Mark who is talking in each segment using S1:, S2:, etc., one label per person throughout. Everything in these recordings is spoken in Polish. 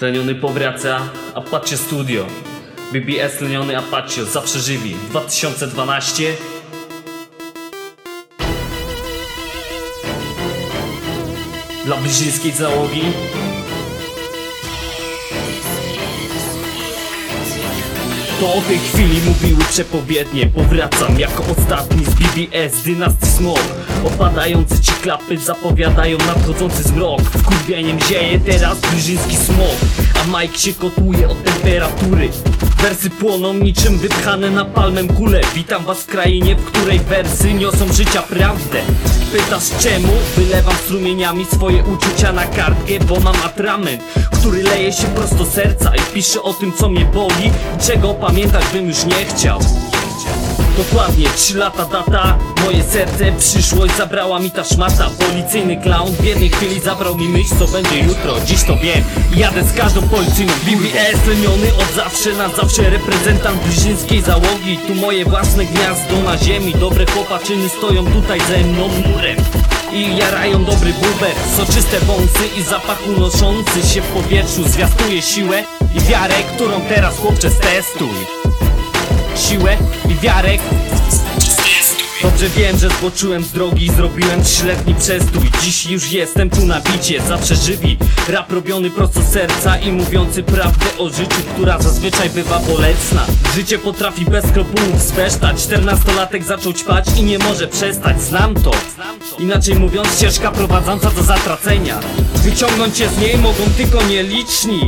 S1: Tleniony powraca, Apache Studio. BBS Tleniony Apache, zawsze żywi. 2012 Dla bliźniskiej załogi To o tej chwili mówiły przepowiednie. Powracam jako ostatni z BBS Dynastii Smog. Opadające ci klapy zapowiadają nadchodzący zmrok. Wkurwieniem zieje teraz brzyński smog. A Mike się kotuje od temperatury. Wersy płoną niczym wypchane na palmem kule. Witam was w krainie, w której wersy niosą życia prawdę Pytasz czemu? Wylewam strumieniami swoje uczucia na kartkę Bo mam atrament, który leje się prosto serca I pisze o tym co mnie boli czego pamiętać bym już nie chciał Dokładnie, 3 lata data Moje serce, przyszłość zabrała mi ta szmata. Policyjny clown w jednej chwili zabrał mi myśl co będzie jutro Dziś to wiem. Jadę z każdą policyjną BBS leniony od zawsze na zawsze Reprezentant bliźnińskiej załogi. Tu moje własne gniazdo na ziemi Dobre chłopaczyny stoją tutaj ze mną murem. I jarają dobry buber Soczyste wąsy i zapach unoszący się w powietrzu. Zwiastuje siłę i wiarę, którą teraz chłopcze stestuj. Siłę i wiarę Dobrze wiem, że zboczyłem z drogi zrobiłem trzyletni przestój. Dziś już jestem tu na bicie, zawsze żywi. Rap robiony prosto serca i mówiący prawdę o życiu Która zazwyczaj bywa bolesna. Życie potrafi bez skrupułów zbesztać Czternastolatek zaczął ćpać i nie może przestać. Znam to, inaczej mówiąc ścieżka prowadząca do zatracenia. Wyciągnąć cię z niej mogą tylko nieliczni.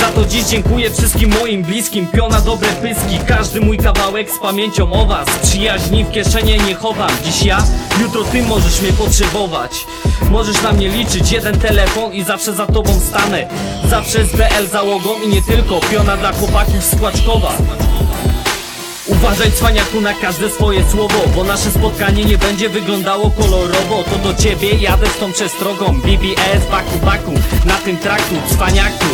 S1: Za to dziś dziękuję wszystkim moim bliskim. Piona dobre pyski, każdy mój kawałek z pamięcią o was. Przyjaźni w kieszenie nie chowam Dziś ja, jutro ty możesz mnie potrzebować. Możesz na mnie liczyć, jeden telefon i zawsze za tobą stanę. Zawsze z BL załogą i nie tylko. Piona dla chłopaków z Kłaczkowa Uważaj cwaniaku na każde swoje słowo Bo nasze spotkanie nie będzie wyglądało kolorowo. To do ciebie jadę z tą przestrogą. BBS baku baku na tym traktu cwaniaku.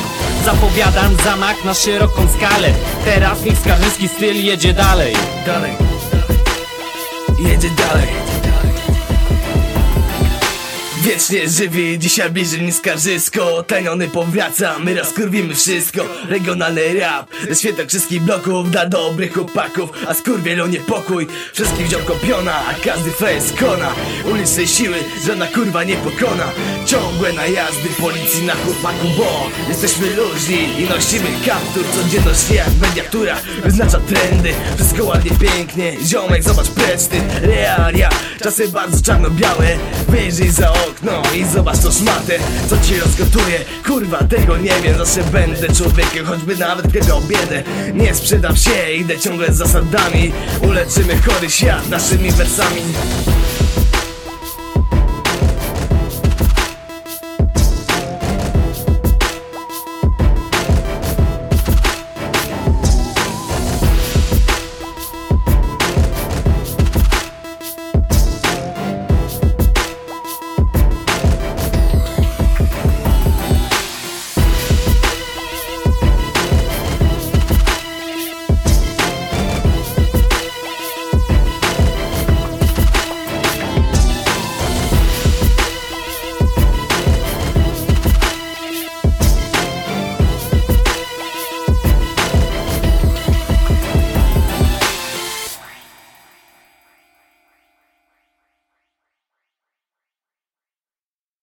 S1: Zapowiadam zamach na szeroką skalę. Teraz niech skarżyski styl jedzie dalej.
S2: Dalej Jedzie dalej Wiecznie żywi, dzisiaj bliżej niż skarżysko. Taniony powraca, my rozkurwimy wszystko. Regionalny rap, ze święta wszystkich bloków Dla dobrych chłopaków, a skurwielu niepokój Wszystkich wziął kopiona, a każdy face kona. Ulicznej siły, żadna kurwa nie pokona. Ciągłe najazdy policji na chłopaku Bo jesteśmy luźni i nosimy kaptur. Codzienność jak mediatura wyznacza trendy. Wszystko ładnie, pięknie, ziomek zobacz preczny Realia, czasy bardzo czarno-białe. Wyjrzyj za okno i zobacz to szmatę Co ci rozgotuje, kurwa tego nie wiem Zawsze będę człowiekiem, choćby nawet kiedy biedę Nie sprzedam się, idę ciągle z zasadami. Uleczymy chory świat naszymi wersami